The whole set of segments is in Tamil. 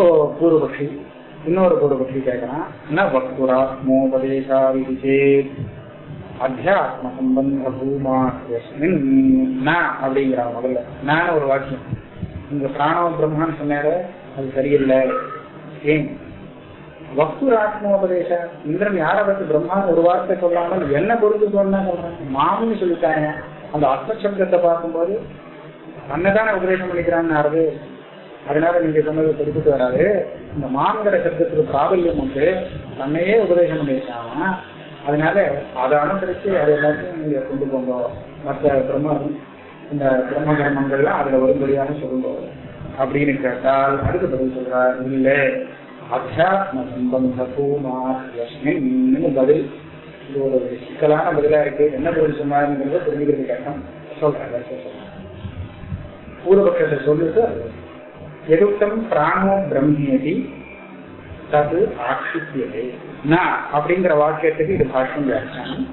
இப்போ பூர்வபக்ஷி இன்னொரு பூர்வபக்ஷி கேட்கறான் ந வக்துராத்மோபதேசா விதிச்சேத் அத்தியாத்ம சம்பந்த பூமா ந முதல்ல. நான் ஒரு வாக்கியம். இங்க பிராணவ பிரம்மான்னு சொன்னாரு அது சரியில்லை. ஏன்? வக்துராத்மோபதேச இந்திரன் யாரை பத்தி பிரம்மா ஒரு வார்த்தை சொல்லாமல் என்ன பொறுத்து சொன்னா சொல்றேன்? மாமின்னு சொல்லிட்டாங்க அந்த அர்த்த சப்தத்தை பார்க்கும்போது தன்னைதானே உபதேசம் பண்ணிக்கிறான்னு யாரு அதனால நீங்க சொன்னது தெரிவித்து வராது. இந்த மாங்கிற சப்தத்துக்கு பிராபல்யம் உண்டு. தன்னையே உபதேசம் பண்ணியிருக்காங்க. அதனால அதை அனுசரிச்சு அது எல்லாத்தையும் நீங்க கொண்டு போங்க. மற்ற பிரம்ம இந்த பிரம்ம கர்மங்கள்லாம் அதுல வரும்படியாக சொல்லுங்க. அப்படின்னு கேட்டால் அதுக்கு பதில் சொல்றார் இல்ல. அத்தியாத்ம சம்பந்த பூமாஸ்மின் பதில்? இது ஒரு சிக்கலான பதிலா இருக்கு. என்ன பதில் சொன்னாருங்கிறத தெரிஞ்சுக்கிறது கஷ்டம். சொல்றேன் சொல்றேன் பூர்வபக்ஷத்தை சொல்லிட்டு எதுக்கம் பிராணோ பிரம்மேதி தது ஆட்சிப்பியதே ந அப்படிங்கிற வாக்கியத்துக்கு இது பாஷ்யம் வியாக்கியானம்.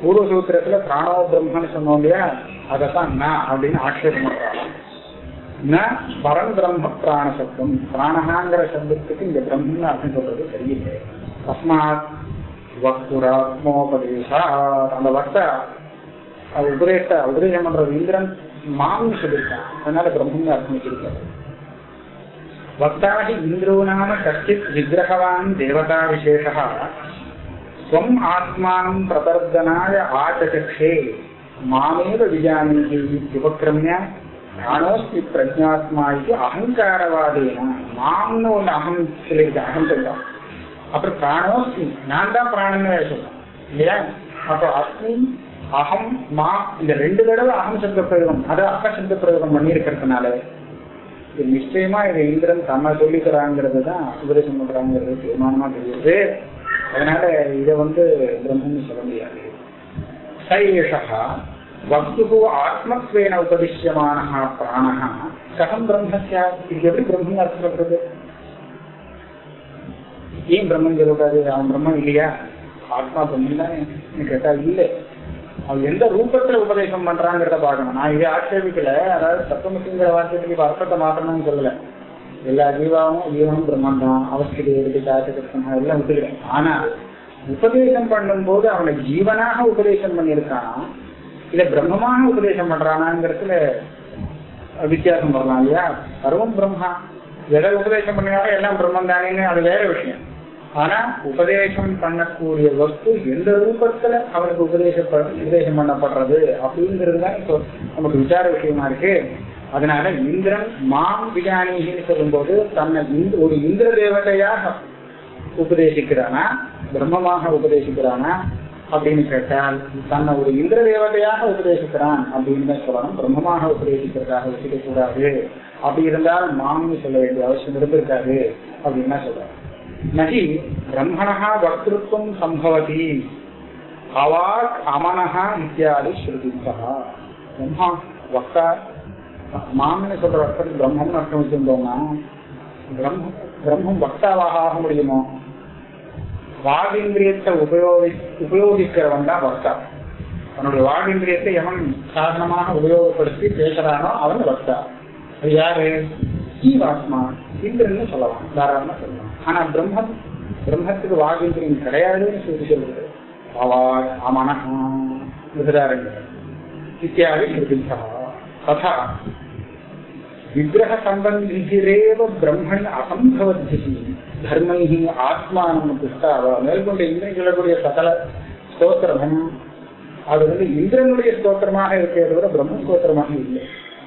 பூர்வசூத்திரத்துல பிராணோ பிரம்மன்னு சொன்னோம் இல்லையா? அதைத்தான் ந அப்படின்னு ஆட்சேபம் பண்றாங்க. ந பரம் பிரம்ம பிராண சப்தம். பிராணகாங்கிற சப்தத்துக்கு இந்த பிரம்மன் அப்படின்னு சொல்றது சரியில்லை. தஸ்மாத் வக்துராத்மோபதேசா அந்த வக்த அது உபதேச உபதேசம் பண்றது இந்திரன் மாம்னு சொல்லியிருக்கான். அதனால பிரம்மன் அர்த்தம் வச்சிருக்காரு வக்தாஹி இந்திரோ நாம கஷ்டித் விக்கிரகவான் தேவதா விசேஷ ஸ்வம் ஆத்மானம் பிரதர்தனாய ஆச்சச்சே மாமேவ விஜானீஹி உபக்கிரமிய ஞானோஸ்தி பிரஜாத்மா இது அகங்காரவாதேன மாம்னு ஒன்று அகம் சொல்லியிருக்கேன் அகம் சொல்றான் அப்புறம் பிராணோஸ்தி நான் தான் பிராணன்னு சொல்லுவேன் இல்லையா அப்போ அஸ்மி அகம் மா இந்த ரெண்டு தடவை அகம் சப்த பிரயோகம் அதை அக சப்த பிரயோகம் பண்ணியிருக்கிறதுனால நிச்சயமா இது இந்திரன் தன்னை சொல்லிக்கிறாங்கிறது தான் உபதேசம் பண்றாங்கிறது தீர்மானமா தெரியுது. அதனால இதை வந்து பிரம்மன் சொல்ல முடியாது. சைஷா வஸ்து ஆத்மத்வேன உபதிஷ்யமான பிராணா கதம் பிரம்மஸ்யா. இது எப்படி பிரம்மன் அர்த்தம் பண்றது ஏன் பிரம்மன் சொல்லக்கூடாது அவன் பிரம்மன் இல்லையா? ஆத்மா பிரம்மன் தான்? கேட்டா இல்லை. அவன் எந்த ரூபத்துல உபதேசம் பண்றாங்கிறத பார்க்கணும். நான் இதை ஆட்சேபிக்கல. அதாவது தத்துவமசிங்கிற வார்த்தைக்கு அர்த்தத்தை மாற்றணும்னு சொல்லல. எல்லா ஜீவாவும் ஜீவனும் பிரம்மாண்டம். தான் அவஸ்திரி எடுத்து காட்டுக்கணும் எல்லாம் விட்டுக்கிறேன் ஆனா உபதேசம் பண்ணும்போது அவனை ஜீவனாக உபதேசம் பண்ணியிருக்கானா? இல்ல பிரம்மமாக உபதேசம் பண்றானாங்கிறதுல வித்தியாசம் வரலாம் இல்லையா? சர்வம் பிரம்மா. எதை உபதேசம் பண்ணினாலும் எல்லாம் பிரம்மம் தானேன்னு அது வேற விஷயம். ஆனா உபதேசம் பண்ணக்கூடிய வஸ்து எந்த ரூபத்துல அவனுக்கு உபதேச உபதேசம் பண்ணப்படுறது அப்படிங்கிறது தான் இப்போ நமக்கு விசார விஷயமா இருக்கு. அதனால இந்திரன் மாம் விஜானிகின்னு சொல்லும்போது தன்னை ஒரு இந்திர தேவதையாக உபதேசிக்கிறானா பிரம்மமாக உபதேசிக்கிறானா அப்படின்னு கேட்டால் தன்னை ஒரு இந்திர தேவதையாக உபதேசிக்கிறான் அப்படின்னு தான் சொல்லணும். பிரம்மமாக உபதேசிக்கிறதாக வச்சுக்க கூடாது அப்படி இருந்தால் மாம்னு சொல்ல வேண்டிய அவசியம் இருந்திருக்காது அப்படின்னு தான் சொல்றாரு நகி பிரம்மணா வக்திருத்தம் சம்பவதி அவாக் அமனஹா இத்தியாதி ஸ்ருதித்தா பிரம்மா வக்தா மாம்னு சொல்ற அர்த்தம் பிரம்மம்னு அர்த்தம் வச்சிருந்தோம்னா பிரம்மம் பிரம்மம் வக்தாவாக ஆக முடியுமோ வாகிந்திரியத்தை உபயோகி உபயோகிக்கிறவன் தான் வக்தா தன்னுடைய வாகிந்திரியத்தை எவன் சாதனமாக உபயோகப்படுத்தி பேசுறானோ அவன் வக்தா அது யாரு ஜீவாத்மா இந்திரன்னு சொல்லலாம் தாராளமா சொல்லலாம் ஆனா பிரம்மம் பிரம்மத்துக்கு வாகிந்திரியம் கிடையாதுன்னு சொல்லி சொல்லுது அவா அமனஹா விததாரங்க இத்தியாதி ஸ்ருதிச்சா ததா விக்கிரக சம்பந்திரேவ பிரம்மன் அசம்பவத்தி தர்மை ஆத்மானம் புஸ்தாவ மேற்கொண்டு இந்திரன் சொல்லக்கூடிய சகல ஸ்தோத்திரமும் அது வந்து இந்திரனுடைய ஸ்தோத்திரமாக இருக்கிறத விட பிரம்ம ஸ்தோத்திரமாக இல்லை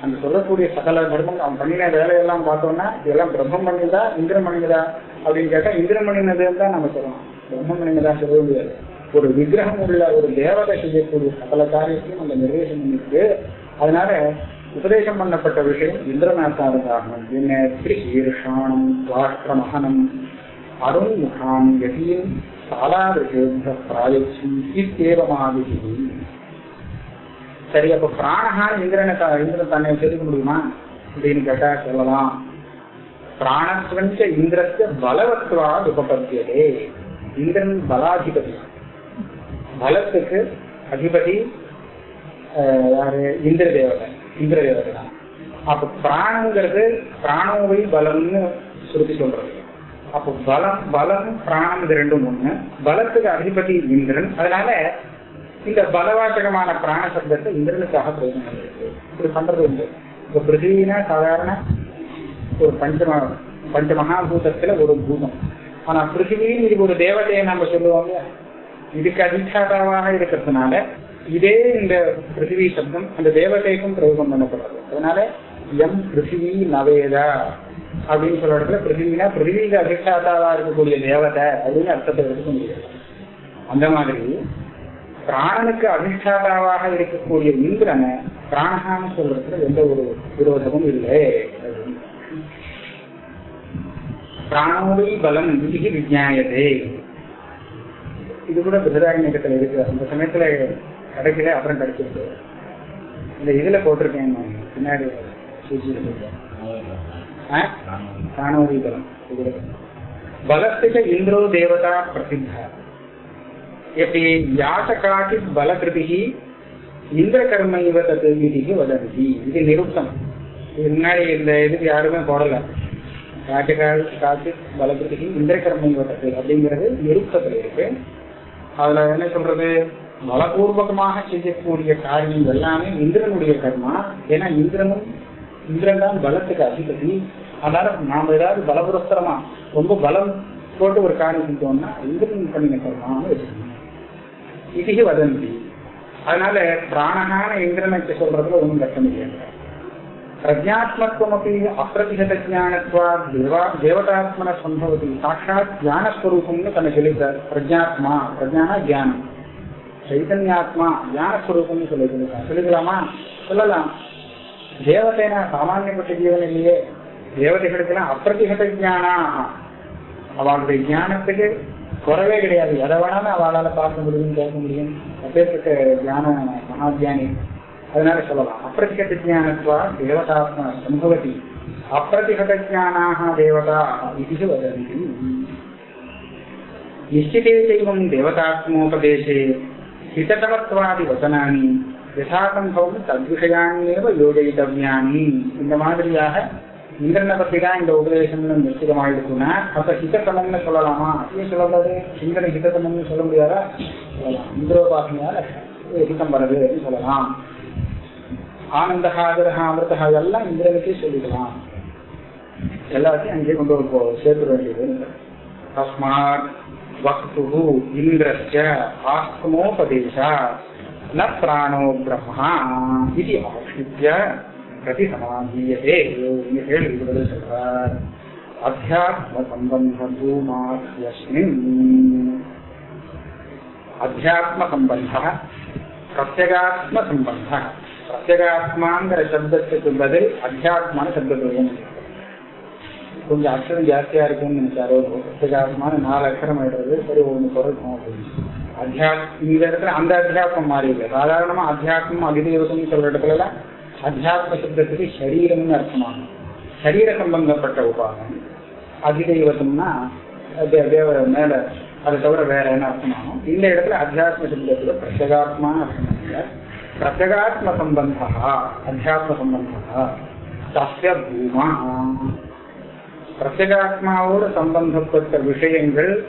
அந்த சொல்லக்கூடிய சகல தர்மம் அவன் பண்ணின வேலையெல்லாம் பார்த்தோம்னா இதெல்லாம் பிரம்மம் பண்ணிதா இந்திரன் பண்ணிதா அப்படின்னு கேட்டா இந்திரன் பண்ணினதுன்னு தான் நம்ம சொல்லணும். பிரம்மம் பண்ணினதா சொல்ல முடியாது. ஒரு விக்கிரகம் உள்ள ஒரு தேவதை செய்யக்கூடிய சகல காரியத்தையும் அந்த நிர்வேசம் பண்ணிருக்கு அதனால உபதேசம் பண்ணப்பட்ட விஷயம் இந்திரநாத்தாரதாகும் என்ன திரிஷீர்ஷானம் துவாஷ்டிரமகனம் அருண்முகாம் யதீன் சாலாவிஷேத்த பிராயச்சி இத்தேவமாவிகி சரி அப்ப பிராணஹான இந்திரனை இந்திரன் தன்னை தெரிவிக்க முடியுமா? அப்படின்னு கேட்டா சொல்லலாம். பிராணஸ்வஞ்ச இந்திரஸ்ய பலவத்துவா உபபத்தியதே இந்திரன் பலாதிபதி. பலத்துக்கு அதிபதி யாரு? இந்திர தேவதை இந்திர தேவதை தான். அப்ப பிராணங்கிறது பிராணோவை பலம்னு சுருத்தி சொல்றது. அப்போ பலம் பலம் பிராணம் இது ரெண்டும் ஒண்ணு. பலத்துக்கு அதிபதி இந்திரன். அதனால இந்த பலவாச்சகமான பிராண சப்தத்தை இந்திரனுக்காக பிரயோஜனம் இப்படி பண்றது உண்டு. இப்ப பிருத்திவினா சாதாரண ஒரு பஞ்சம பஞ்ச மகாபூதத்துல ஒரு பூதம். ஆனா பிருத்திவின்னு இது ஒரு தேவதையை நம்ம சொல்லுவோம். இதுக்கு அதிஷ்டாதாவாக இருக்கிறதுனால இதே இந்த பிருத்திவி சப்தம் அந்த தேவதைக்கும் பிரயோகம் பண்ணப்படுறது. அதனால எம் பிருத்திவி நவேதா அப்படின்னு சொல்ற இடத்துல பிருத்திவினா பிருத்திவிக்கு அதிஷ்டாதாவா இருக்கக்கூடிய தேவதை அப்படின்னு அர்த்தத்தை எடுக்க முடியாது அந்த மாதிரி பிராணனுக்கு அதிஷ்டாதாவாக இருக்கக்கூடிய இந்திரனை பிராணகான்னு சொல்றதுல எந்த ஒரு விரோதமும் இல்லை. பிராணோடி பலம் விதிகி விஜயாயதே இது கூட பிரதாரண்யத்துல இருக்கு. அந்த சமயத்துல கிடைக்கல அப்புறம் கிடைச்சிருக்கு இந்த இதுல போட்டிருக்கேன் பின்னாடி சூச்சியில போட்டிருக்கேன். பலம். இதுல பலஸ்திக இந்திரோ தேவதா பிரசித்தா. எப்படி யாச காச்சித் பலகிருதி இந்திர கர்ம இவ தத்து வதந்தி இது நிருப்தம் இது முன்னாடி இந்த இதுக்கு யாருமே போடல காட்டுக்கால் காட்டு பலகிருதி இந்திர கர்ம தத்து அப்படிங்கிறது நிருப்தத்துல இருக்கு அதுல என்ன சொல்றது பலபூர்வகமாக செய்யக்கூடிய காரியம் எல்லாமே இந்திரனுடைய கர்மா ஏன்னா இந்திரனும் இந்திரன் தான் பலத்துக்கு அதிபதி அதனால நாம ஏதாவது பலபுரஸ்தரமா ரொம்ப பலம் போட்டு ஒரு காரியம் செஞ்சோம்னா இந்திரன் பண்ணின கர்மான்னு வச்சுக்கணும் இதுக்கு வதந்தி அதனால பிராணகான இந்திரனுக்கு சொல்றதுல ஒன்றும் கஷ்டம் இல்லை பிரஜாத்மத்வமப்பி அப்பிரதிகத ஜானத்வா தேவா தேவதாத்மன சம்பவதி சாட்சாத் ஞானஸ்வரூபம்னு தன்னை சொல்லிட்டார் பிரஜாத்மா பிரஜானா தியானம் சைதன்யாத்மா ஞானஸ்வரூபம்னு சொல்லி சொல்லிட்டார் சொல்லிக்கலாமா சொல்லலாம் தேவதைனா சாமானியப்பட்ட ஜீவன் இல்லையே தேவதைகளுக்கெல்லாம் அப்பிரதிகத ஜானா அவளுடைய ஞானத்துக்கு குறவே கிடையாது. எதை வேணாலும் அவளால் பார்க்க முடியும் கேட்க முடியும். அப்பேற்பட்ட தியான மகாத்தியானி அதனால சொல்லலாம். அப்பிரதிகட்ட ஜானத்வா தேவதாத்மா சம்பவதி அப்பிரதிகட்ட ஜானாக தேவதா இது வதந்தி. நிச்சிதே தெய்வம் தேவதாத்மோபதேசே. ஹிததவத்வாதி வசனானி. யசாசம்பவம் தத்விஷயான்யேவ யோஜயிதவியானி. இந்த மாதிரியாக இந்திரனை பத்தி தான் இந்த உபதேசம்னு நிச்சயமாயிருக்குன்னா அப்ப ஹிதத்தனம்னு சொல்லலாமா? அப்படியே சொல்லக்கூடாது? இந்திரன் ஹிதத்தமம்னு சொல்ல முடியாதா? சொல்லலாம். இந்திரோபாசனையால ஹிதம் வருது அப்படின்னு சொல்லலாம். ஆனந்தஹா ஆதரஹா அமிர்தகா எல்லாம் இந்திரனுக்கே சொல்லிக்கலாம் எல்லாத்தையும் அங்கேயே கொண்டு போ சேர்த்துட வேண்டியது. தஸ்மாத் வக்து இந்திரஸ்ய ஆஸ்மோபதேசா ந பிராணோ பிரம்மா இது ஆசிரித்ய பிரதி சமாதீயதே இங்க கேள்வி பதில் சொல்றார் அத்தியாத்ம சம்பந்த பூமாஸ்மின் அத்தியாத்ம சம்பந்த பிரத்யகாத்ம சம்பந்த பிரத்யகாத்மாங்கிற சப்தத்துக்கு பதில் அத்தியாத்மான சப்தத்துவம் கொஞ்சம் அக்ஷரம் ஜாஸ்தியா இருக்கும்னு நினைச்சாரு பிரத்யகாத்மான நாலு அக்ஷரம் ஆயிடுறது சரி ஒண்ணு குறைக்கும் அப்படின்னு அத்தியாத் இந்த இடத்துல அந்த அத்தியாத்மம் மாறி இல்லை சாதாரணமா அத்தியாத்மம் அதிதேவதம்னு சொல்ற இடத்துல எல்லாம் அத்தியாத்ம சப்தத்துக்கு சரீரம்னு அர்த்தமாகும். சரீர சம்பந்தப்பட்ட உபாகம் அதிதெய்வத்தம்னா தேவ மேல அதை தவிர வேற என்ன அர்த்தமாகும்? இந்த இடத்துல அத்தியாத்ம சப்தத்துல பிரத்யகாத்மா அர்த்தம் இல்லை. பிரத்யகாத்ம சம்பந்தா அத்தியாத்ம சம்பந்தா தஸ்ய பூமா. பிரத்யகாத்மாவோடு சம்பந்தப்பட்ட விஷயங்கள்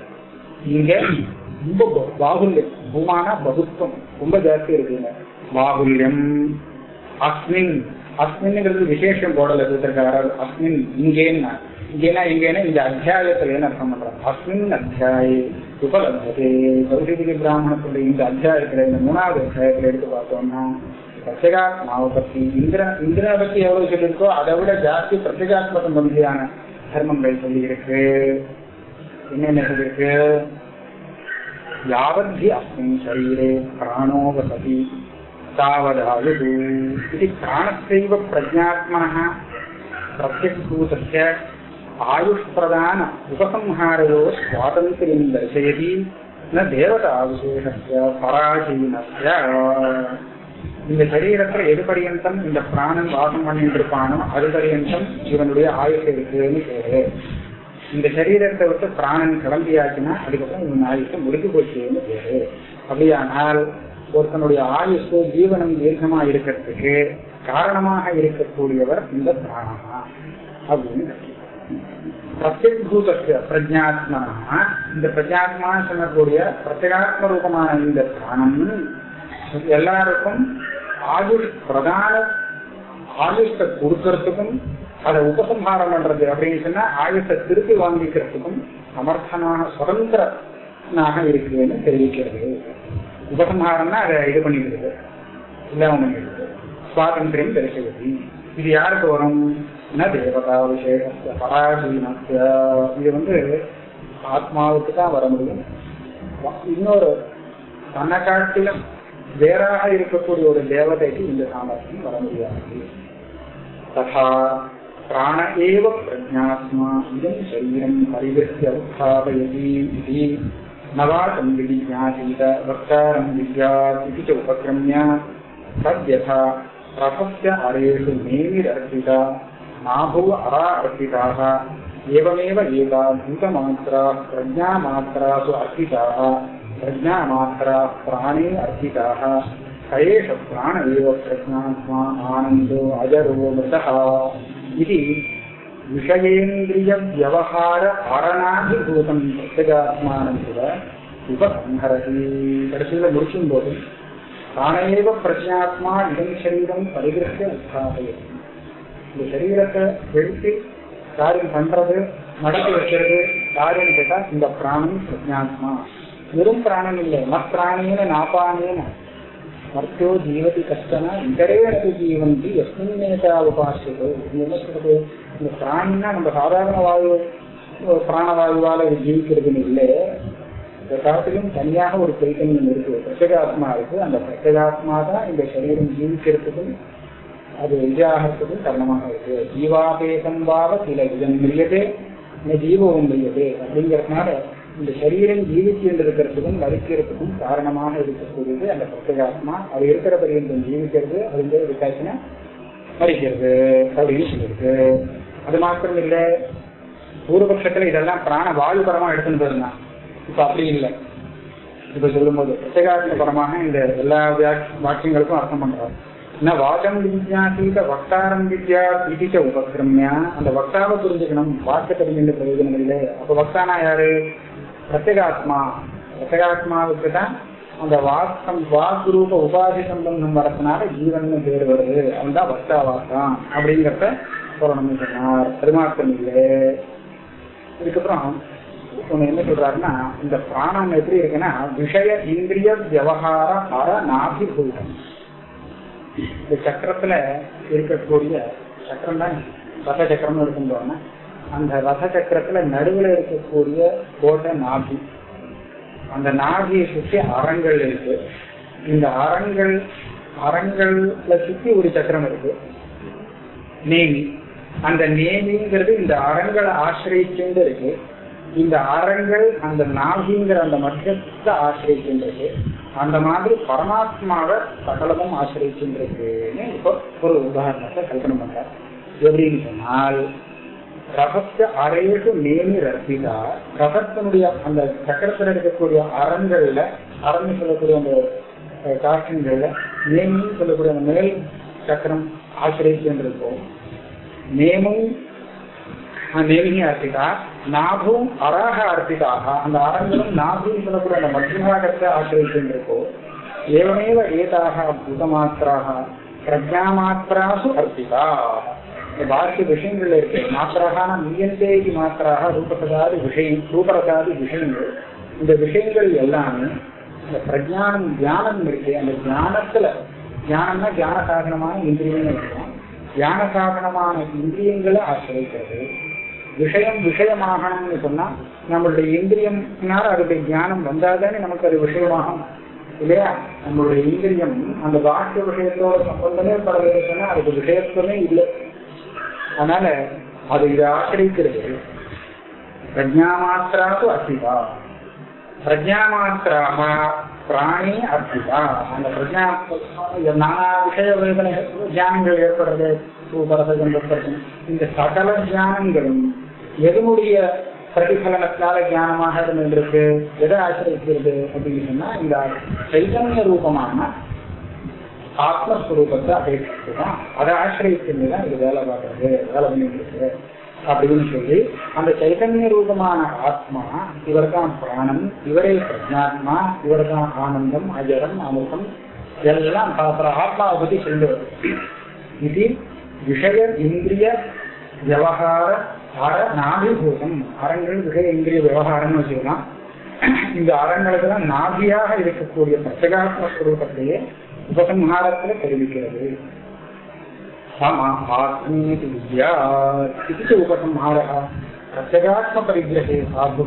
இங்க ரொம்ப பாகுல்யம். பூமானா பகுத்துவம். ரொம்ப ஜாஸ்தி இருக்குங்க. பாகுல்யம். அஸ்மின் அஸ்மின்ங்கிறது விசேஷம் போடல சூத்திரக்காரர் அஸ்மின் இங்கேன்னா இங்கேனா இங்கேனா இந்த அத்தியாயத்துல என்ன அர்த்தம் பண்றாங்க. அஸ்மின் அத்தியாய உபலப்ததே. கௌரிதிக பிராமணத்துல இந்த அத்தியாயத்துல இந்த மூணாவது அத்தியாயத்துல எடுத்து பார்த்தோம்னா பிரத்யேகாத்மாவை பத்தி இந்திரன் இந்திரனை பத்தி எவ்வளவு சொல்லியிருக்கோ அதை விட ஜாஸ்தி பிரத்யேகாத்ம சம்பந்தியான தர்மங்கள் சொல்லி இருக்கு என்னென்ன சொல்லியிருக்கு? யாவத்தி அஸ்மின் சரீரே பிராணோபதி तावदायुः इति प्राणस्यैव प्रज्ञात्मनः प्रत्यक्भूतस्य आयुष्प्रदान उपसंहारयो स्वातन्त्र्यं दर्शयति न தேவதாவிசேஷஸ்ய பராசீனஸ்ய இந்த சரீரத்துல எது பரியந்தம் இந்த பிராணன் வாசம் பண்ணிட்டு இருப்பானோ அது பரியந்தம் இவனுடைய ஆயுஷ் இருக்குன்னு பேரு இந்த சரீரத்தை விட்டு பிராணன் கிளம்பியாச்சுன்னா அதுக்கப்புறம் இவன் ஆயுஷ் முடிஞ்சு போச்சுன்னு பேரு அப்படியானால் ஒருத்தனுடைய ஆயுசு ஜீவனம் தீர்க்கமா இருக்கிறதுக்கு காரணமாக இருக்கக்கூடியவர் இந்த பிராணமா அப்படின்னு பிரத்யபூதத்து இந்த பிரஜாத்மா சொல்லக்கூடிய பிரத்யேகாத்ம ரூபமான இந்த பிராணம் எல்லாருக்கும் ஆயுஷ் பிரதான ஆயுஷத்தை கொடுக்கறதுக்கும் அதை உபசம்ஹாரம் பண்றது அப்படின்னு சொன்னா ஆயுஷத்தை திருப்பி வாங்கிக்கிறதுக்கும் சுதந்திர நாக இருக்குன்னு தெரிவிக்கிறது. உபசம்ஹாரம்னா அதை இது பண்ணிவிடுது இல்லாம பண்ணிடுது சுவாதந்திரம் தரிசகதி இது யாருக்கு வரும்? தேவதா விசேஷ பராதீனத்திய இது வந்து ஆத்மாவுக்கு தான் வர முடியும். இன்னொரு தன்னை காட்டிலும் வேறாக இருக்கக்கூடிய ஒரு தேவதைக்கு இந்த சாமர்த்தியம் வர முடியாது. ததா பிராண ஏவ பிரஜாத்மா இதம் சரீரம் பரிவிருத்திய உத்தாபயதி नवाकं विजिज्ञासीत वक्तारं इति च उपक्रम्य तद्यथा रथस्य अरेषु मेविरर्पिता नाभुव अरार्पिताः, एवमेव एता प्रज्ञामात्रासु अर्पिताः प्राणे अर्पिताः। स एष प्राण एव प्रज्ञात्मा आनन्दो अजरो मृतः इति விஷயேந்திரிய வியவகார காரணாதிபூதம் பிரத்யேகாத்மானம் கூட உபசம்ஹரதி. கடைசியில் முடிக்கும் போது தானேவ பிரஜாத்மா இதம் சரீரம் பரிகிருஷ்ட உத்தாபயம் இந்த சரீரத்தை எடுத்து காரியம் பண்றது நடத்தி வைக்கிறது காரியம் கேட்டா இந்த பிராணம் பிரஜாத்மா. வெறும் பிராணம் இல்லை மத்ராணேன நாபானேன. மர்த்தோ ஜீவதி கஷ்டனா இதரே ஜீவந்தி எஸ்மின் மேதா உபாசியோ இந்த பிராணின்னா நம்ம சாதாரண வாயு பிராணவாயுவால ஜீவிக்கிறதுன்னு இல்லை. இதை காட்டிலும் தனியாக ஒரு சைத்தன்யம் இருக்கு. பிரத்யேகாத்மா இருக்கு. அந்த பிரத்யேகாத்மா தான் இந்த சரீரம் ஜீவிக்கிறதுக்கும் அது இதாகிறதுக்கும் காரணமாக இருக்கு. ஜீவாபேதம் பாவ சில இதன் முடியதே இந்த ஜீவம் மிரியதே அப்படிங்கறதுனால இந்த சரீரம் ஜீவிச்சு இருக்கிறதுக்கும் மறிக்கிறதுக்கும் காரணமாக இருக்கக்கூடியது அந்த பிரத்யேகாத்மா. அது இருக்கிற பரியந்தம் ஜீவிக்கிறது. அது விசாசனை வருகிறது அப்படின்னு சொல்லியிருக்கு அது மாத்திரம் இல்லை பூர்வபட்சத்துல இதெல்லாம் பிராண வாயுபரமா எடுத்துன்னு இருந்தான் இப்ப அப்படி இல்லை. இப்ப சொல்லும்போது போது பரமாக இந்த எல்லா வாக்கியங்களுக்கும் அர்த்தம் பண்றாரு. என்ன வாதம் வித்யாசீத வக்தாரம் வித்யா இடிச்ச உபக்கிரமியா அந்த வக்தாவை புரிஞ்சுக்கணும். வாக்க தெரிஞ்ச பிரயோஜனம் இல்லை. அப்ப வக்தானா யாரு? பிரத்யேகாத்மா. பிரத்யேகாத்மாவுக்கு தான் அந்த வாக்கம் வாக்கு ரூப உபாதி சம்பந்தம் வரதுனால ஜீவன் பேர் வருது. அவன் தான் வக்தா வாக்கம் அப்படிங்கிறத சொல்லணும்னு சொன்னார் அது இல்லை. இதுக்கப்புறம் ஒண்ணு என்ன சொல்றாருன்னா இந்த பிராணம் எப்படி இருக்குன்னா விஷய இந்திரிய விவகார அற நாபிபூதம். இந்த சக்கரத்துல இருக்கக்கூடிய சக்கரம் தான் ரத சக்கரம்னு இருக்குன்னு அந்த ரத சக்கரத்துல நடுவுல இருக்கக்கூடிய கோட்டை நாபி. அந்த நாகியை சுற்றி அறங்கள் இருக்கு. இந்த அறங்கள் அறங்கள்ல சுற்றி ஒரு சக்கரம் இருக்கு. நேமி அந்த நேமிங்கிறது இந்த அறங்களை ஆசிரியச்சுண்டு இருக்கு. இந்த அறங்கள் அந்த நாகிங்கிற அந்த மத்தியத்தை ஆசிரியச்சுருக்கு அந்த மாதிரி பரமாத்மாவை சகலமும் ஆசிரியச்சுருக்குன்னு இப்போ ஒரு உதாரணத்தை கல்பனை பண்றார். எப்படின்னு சொன்னால் ரகசிய அறையுக்கு நேமி ரசிதா ரகத்தினுடைய அந்த சக்கரத்தில் இருக்கக்கூடிய அறங்கள்ல அறன்னு சொல்லக்கூடிய அந்த காஷ்டங்கள்ல நேமின்னு சொல்லக்கூடிய அந்த மேல் சக்கரம் ஆசிரியச்சுருக்கும் நேமும் நேமினி அர்ப்பிதா நாபும் அராக அர்ப்பிதாக அந்த அரங்களும் நாபும் சொல்லக்கூடிய அந்த மத்தியபாகத்தை ஆசிரியத்திருக்கோ ஏவமேவ ஏதாக பூதமாத்திராக பிரஜாமாத்திராசு அர்ப்பிதா இந்த பாக்கிய விஷயங்கள்ல இருக்கு. மாத்திராக மீயந்தேகி மாத்திராக ரூபரசாதி விஷயம் ரூபரசாதி விஷயங்கள். இந்த விஷயங்கள் எல்லாமே இந்த பிரஜானம் தியானம் இருக்கு. அந்த தியானத்துல தியானம்னா தியான சாதனமான இந்திரியங்கள் இருக்கும். தியான சாதனமான இந்திரியங்களை ஆசிரியக்கிறது. விஷயம் விஷயமாகணும்னு சொன்னா நம்மளுடைய இந்திரியம்னால அதோடைய ஞானம் வந்தாதானே நமக்கு அது விஷயமாகும். இல்லையா? நம்மளுடைய இந்திரியம் அந்த பாக்கிய விஷயத்தோட சம்பந்தமே படவே சொன்னா அதுக்கு விஷயத்துவமே இல்லை. அதனால அது இதை ஆசிரியக்கிறது பிரஜா மாத்திராக்கு அசிதா பிரஜா மாத்திராக பிராணி அர்ப்பிதா அந்த பிரஜா நானா விஷய வேதனை தியானங்கள் ஏற்படுறது சூப்பரசம் இந்த சகல தியானங்களும் எதனுடைய பிரதிபலனத்தால ஞானமாக இருந்திருக்கு எதை ஆசிரியக்கிறது அப்படின்னு சொன்னா இந்த சைதன்ய ரூபமான ஆத்மஸ்வரூபத்தை அபேட்சித்து தான் அதை ஆசிரியத்தின் தான் இது வேலை பார்க்கறது வேலை பண்ணிட்டு இருக்கு அப்படின்னு சொல்லி அந்த சைதன்ய ரூபமான ஆத்மா இவர்தான் பிராணம் இவரே பிரஜாத்மா இவர்தான் ஆனந்தம் அஜரம் அமுகம் இதெல்லாம் அப்புறம் ஆத்மாவை பத்தி சொல்லுவது வருது இது விஷய இந்திரிய விவகார அற நாபிபூதம். அறங்கள் விஷய இந்திரிய விவகாரம்னு வச்சுக்கலாம். இந்த அறங்களுக்கெல்லாம் நாபியாக இருக்கக்கூடிய பிரச்சகாத்மஸ்வரூபத்தையே உபசம்ஹாரத்துல தெரிவிக்கிறது ஆத்மீதி வித்யா இது உபசம்ஹார பிரத்யேகாத்ம பரிகிரகே சாது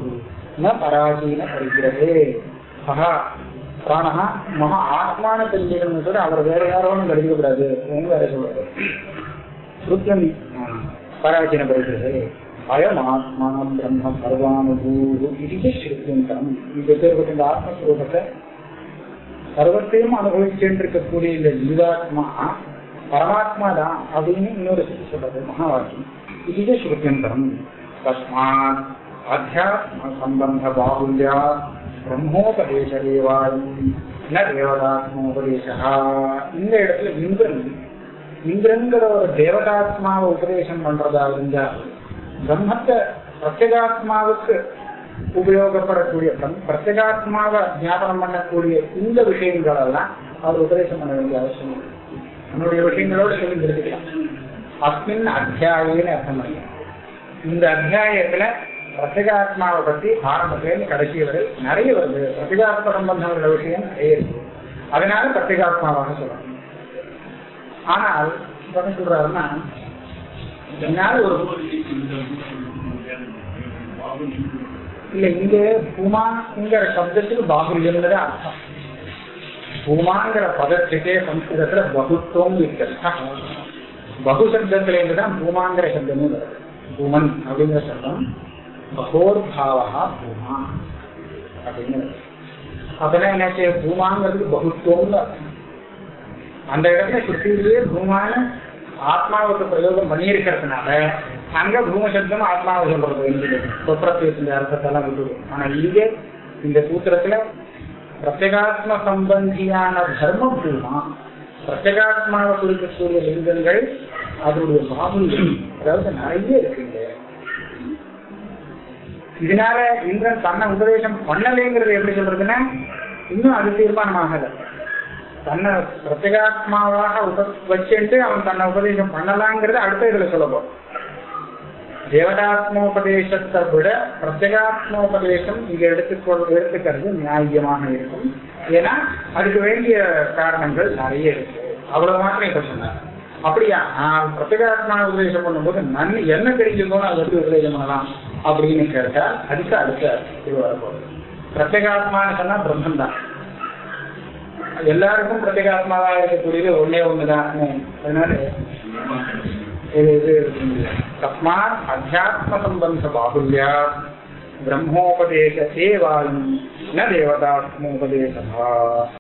ந பராஜீன பரிகிரகே சகா பிராணஹா மகா ஆத்மான தெரிஞ்சுக்கணும்னு சொல்லி அவர் வேற யாரோன்னு கருதிக்க கூடாது வேற சொல்றாரு ஸ்ருத்தம் பராஜீன பரிகிரகே அயம் ஆத்மா பிரம்ம சர்வானுபூரு இது ஸ்ருத்தியந்தரம் இந்த பேர்பட்ட இந்த ஆத்மஸ்வரூபத்தை சர்வத்தையும் அனுபவிச்சுருக்கக்கூடிய இந்த ஜீவாத்மா பரமாத்மா தான் அப்படின்னு இன்னொரு சொல்றது மகாவாக்கியம். இதுவே ஸ்ருத்தியந்தரம் தஸ்மாத் அத்தியாத்ம சம்பந்த பாகுல்யா பிரம்மோபதேச தேவாயும் தேவதாத்மோபதேசா இந்த இடத்துல இந்திரன் இந்திரங்கிற ஒரு தேவதாத்மாவை உபதேசம் பண்றதா இருந்தால் பிரம்மத்தை பிரத்யேகாத்மாவுக்கு உபயோகப்படக்கூடிய பிரத்யேகாத்மாவை ஞாபகம் பண்ணக்கூடிய இந்த விஷயங்கள் எல்லாம் அவர் உபதேசம் பண்ண வேண்டிய அவசியம் இல்லை. நம்மளுடைய விஷயங்களோட சொல்லி நிறுத்திக்கலாம் அஸ்மின் அத்தியாயின்னு அர்த்தம் பண்ணி. இந்த அத்தியாயத்துல பிரத்யேகாத்மாவை பத்தி ஆரம்பத்திலேருந்து கடைசி வரை நிறைய வருது. பிரத்யேகாத்ம சம்பந்தங்கள விஷயம் நிறைய இருக்கு. அதனால பிரத்யேகாத்மாவாக சொல்லணும் ஆனால் என்ன சொல்றாருன்னா என்னால் ஒரு இல்ல இங்க பூமாங்கிற சப்தத்துக்கு பாகுல்யம்ங்கிறது அர்த்தம். பூமாங்கிற பதத்துக்கே சம்ஸ்கிருதத்துல பகுத்துவம் இருக்கிறது. பகு சப்தத்துல இருந்துதான் பூமாங்கிற சப்தமே வருது. பூமன் அப்படிங்கிற சப்தம் பகோர்பாவா பூமா அப்படின்னு அப்பதான் என்னாச்சு? பூமாங்கிறதுக்கு பகுத்துவம்னு அந்த இடத்துல சுற்றிலேயே பூமான ஆத்மாவுக்கு பிரயோகம் பண்ணியிருக்கிறதுனால அங்க பூமசப்தம் ஆத்மாவை சொல்றது சொப்பிரத்தியத்தின் அர்த்தத்தெல்லாம் விட்டுடும் ஆனா இங்கே இந்த சூத்திரத்துல பிரத்யகாத்ம சம்பந்தியான தர்மம் பூமா பிரத்யகாத்மாவை குறிக்கக்கூடிய லிங்கங்கள் அதனுடைய பாபுல்யம் அதாவது நிறைய இருக்குங்க இதனால இந்திரன் தன்னை உபதேசம் பண்ணலைங்கிறது எப்படி சொல்றதுன்னா இன்னும் அது தீர்மானமாகல. தன்னை பிரத்யேகாத்மாவாக உப வச்சுட்டு அவன் தன்னை உபதேசம் பண்ணலாங்கிறது அடுத்த இதுல சொல்லப்போம் தேவதாத்மோபதேசத்தை விட பிரத்யேகாத்மோபதேசம் இங்க எடுத்துக்கொள் எடுத்துக்கிறது நியாயமாக இருக்கும். ஏன்னா அதுக்கு வேண்டிய காரணங்கள் நிறைய இருக்கு. அவ்வளவு மாத்திரம் இப்ப சொன்னார். அப்படியா? நான் பிரத்யேகாத்மா உபதேசம் பண்ணும்போது நன் என்ன தெரிஞ்சுக்கணும் அதை எப்படி உபதேசம் பண்ணலாம் அப்படின்னு கேட்டா அதுக்கு அடுத்த இது வரப்போகுது. பிரத்யேகாத்மான்னு சொன்னா பிரம்மன் தான் எல்லாருக்கும் பிரத்யேகாத்மாவா இருக்கக்கூடியது ஒன்னே ஒண்ணுதான் அதனால இது இது தஸ்மாத் அத்தியாத்ம சம்பந்த பாகுல்யா பிரம்மோபதேச சேவாயும் ந தேவதாத்மோபதேசா